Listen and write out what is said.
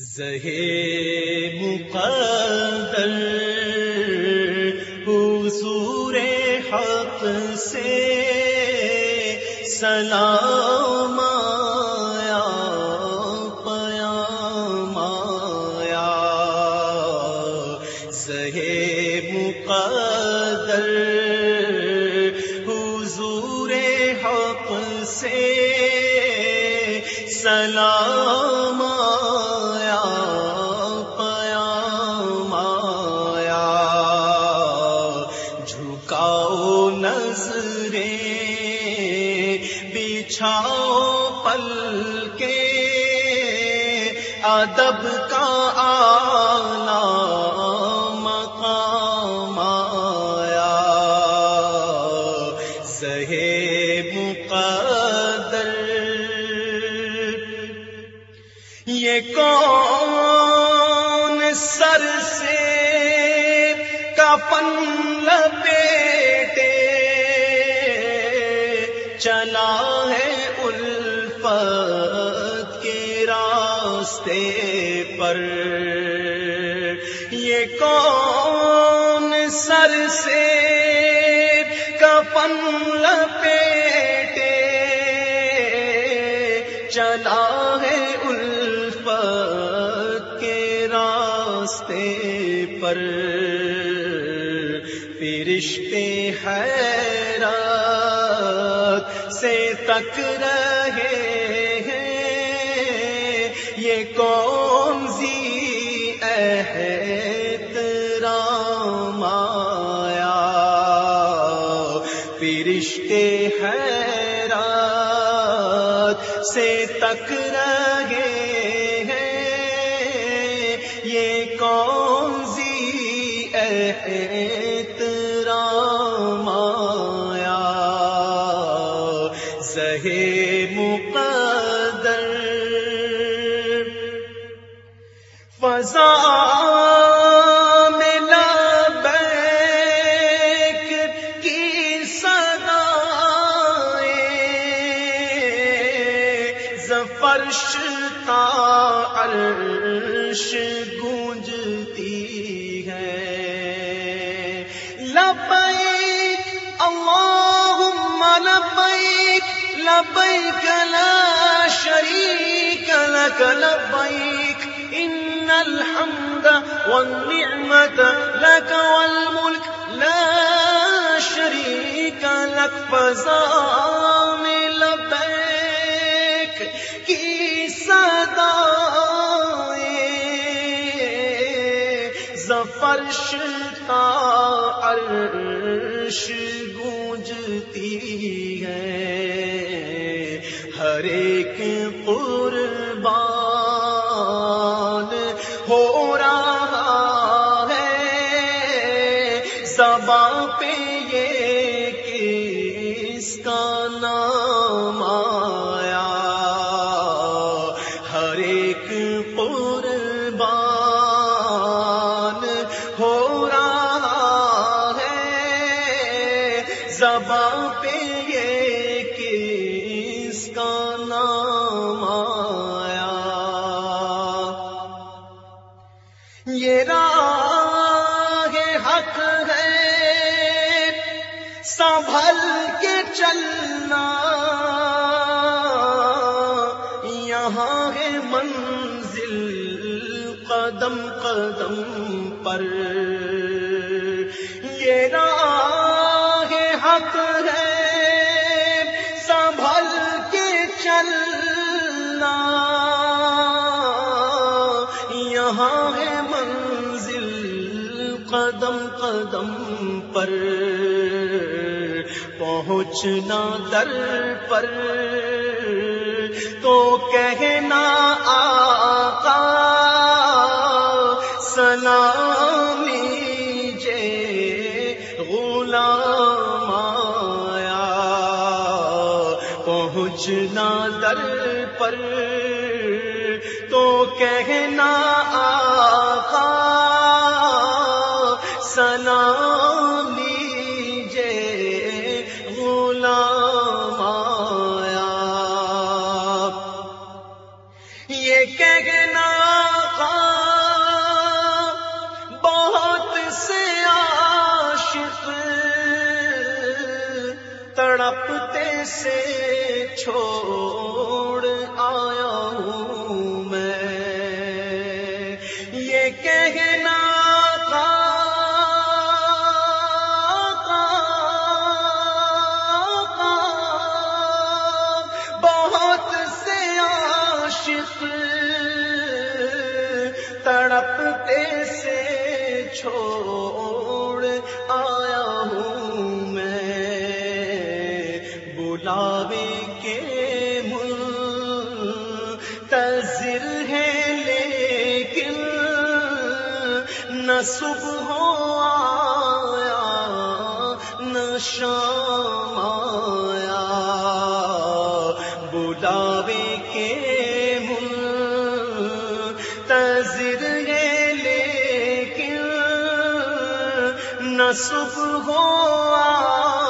زہے مقدر حضور حق سے سلام آیا، پیام آیا۔ زہے مقدر حضور حق سے سلام آیا۔ جھکاؤ نظریں، بچھاؤ پل کے ادب کا آنا مقام آیا۔ سہے مقدر۔ یہ کون سر سے کپن لپیٹے چلا ہے الفت کے راستے پر۔ یہ کون سر سے کپن لپیٹے چلا ہے الفت کے راستے پر۔ فرشتے حیرات سے تک رہے ہیں۔ یہ کون سی احترام آیا۔ فرشتے حیرات سے تک رہے ہیں۔ یہ کون سی احترام فضا میں لبیک کی صدائیں زفرش تا عرش گونجتی ہے۔ لبیک، اللہم لبیک لبیک لا شریک لک، لبیک ان الحمد والنعمت لك والملك لا شریک لک فضا میں لبیک کی صدائیں زفرش تا عرش گونجتی ہے۔ ہر ایک قربان ہو رہا ہے۔ زباں پہ یہ کس کا نام آیا؟ ہر ایک سنبھل کے چلنا۔ یہاں ہے منزل قدم قدم پر۔ یہ راہ حق ہے سنبھل کے چلنا۔ یہاں ہے منزل قدم قدم پر۔ پہنچنا در پر۔ تو کہنا آقا، سلام لیجے غلام آیا۔ پہنچنا در پر۔ تو کہنا آقا، سلام تڑپتے سے چھوڑ آیا ہوں میں۔ یہ کہنا بہت سے عاشق تڑپتے سے چھوڑ منتظر ہے، لیکن نہ صبح آیا، نہ شام آیا۔ بلاوے کے منتظر ہے، لیکن نہ صبح آیا۔